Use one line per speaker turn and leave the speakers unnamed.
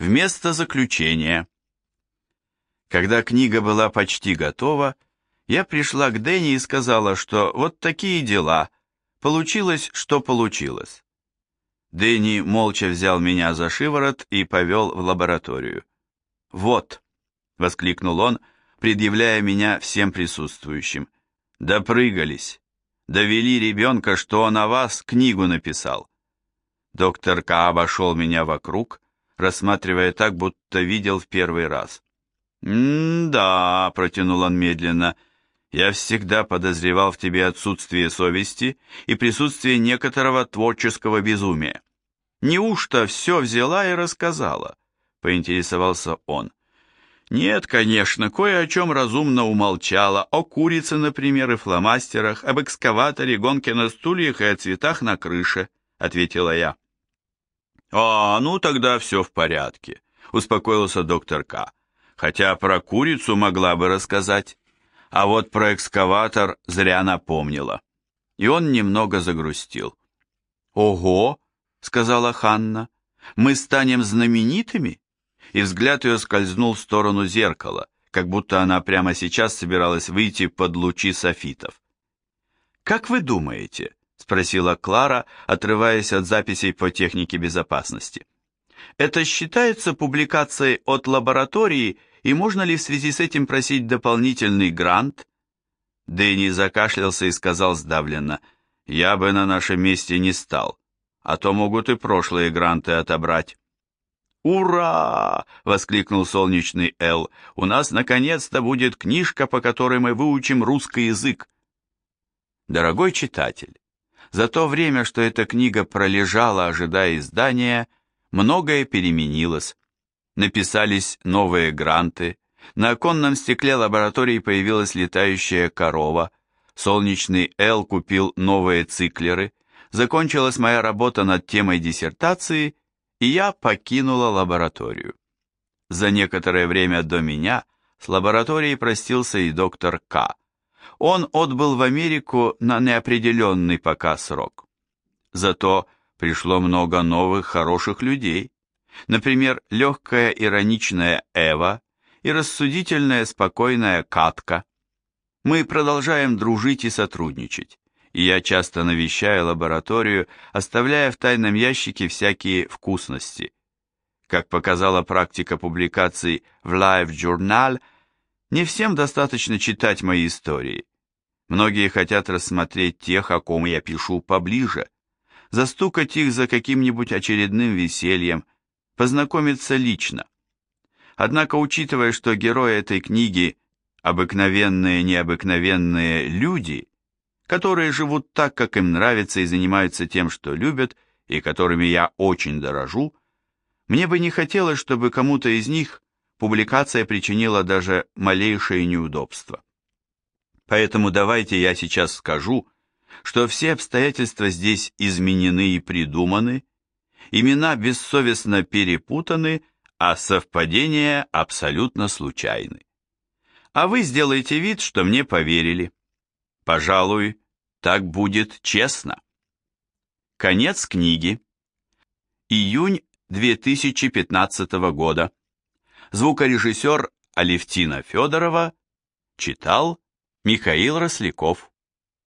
Вместо заключения. Когда книга была почти готова, я пришла к Дэнни и сказала, что вот такие дела, получилось, что получилось. Дэнни молча взял меня за шиворот и повел в лабораторию. «Вот», — воскликнул он, предъявляя меня всем присутствующим, — «допрыгались, довели ребенка, что он о вас книгу написал». Доктор К. обошел меня вокруг, рассматривая так, будто видел в первый раз. «М-да», — протянул он медленно, — «я всегда подозревал в тебе отсутствие совести и присутствие некоторого творческого безумия. Неужто все взяла и рассказала?» — поинтересовался он. «Нет, конечно, кое о чем разумно умолчала, о курице, например, и фломастерах, об экскаваторе, гонке на стульях и о цветах на крыше», — ответила я. «А, ну тогда все в порядке», — успокоился доктор К. «Хотя про курицу могла бы рассказать, а вот про экскаватор зря напомнила». И он немного загрустил. «Ого!» — сказала Ханна. «Мы станем знаменитыми?» И взгляд ее скользнул в сторону зеркала, как будто она прямо сейчас собиралась выйти под лучи софитов. «Как вы думаете, спросила Клара, отрываясь от записей по технике безопасности. Это считается публикацией от лаборатории, и можно ли в связи с этим просить дополнительный грант? Дэнни закашлялся и сказал сдавленно, «Я бы на нашем месте не стал, а то могут и прошлые гранты отобрать». «Ура!» — воскликнул солнечный Эл. «У нас наконец-то будет книжка, по которой мы выучим русский язык». Дорогой читатель, за то время, что эта книга пролежала, ожидая издания, многое переменилось. Написались новые гранты, на оконном стекле лаборатории появилась летающая корова, солнечный Эл купил новые циклеры, закончилась моя работа над темой диссертации, и я покинула лабораторию. За некоторое время до меня с лабораторией простился и доктор К. Он отбыл в Америку на неопределенный пока срок. Зато пришло много новых хороших людей. Например, легкая ироничная Эва и рассудительная спокойная Катка. Мы продолжаем дружить и сотрудничать, и я часто навещаю лабораторию, оставляя в тайном ящике всякие вкусности. Как показала практика публикаций в Live Journal, не всем достаточно читать мои истории. Многие хотят рассмотреть тех, о ком я пишу, поближе, застукать их за каким-нибудь очередным весельем, познакомиться лично. Однако, учитывая, что герои этой книги – обыкновенные необыкновенные люди, которые живут так, как им нравится и занимаются тем, что любят, и которыми я очень дорожу, мне бы не хотелось, чтобы кому-то из них публикация причинила даже малейшее неудобство. Поэтому давайте я сейчас скажу, что все обстоятельства здесь изменены и придуманы, имена бессовестно перепутаны, а совпадения абсолютно случайны. А вы сделаете вид, что мне поверили. Пожалуй, так будет честно. Конец книги. Июнь 2015 года. Звукорежиссер Алевтина Федорова читал Михаил Росляков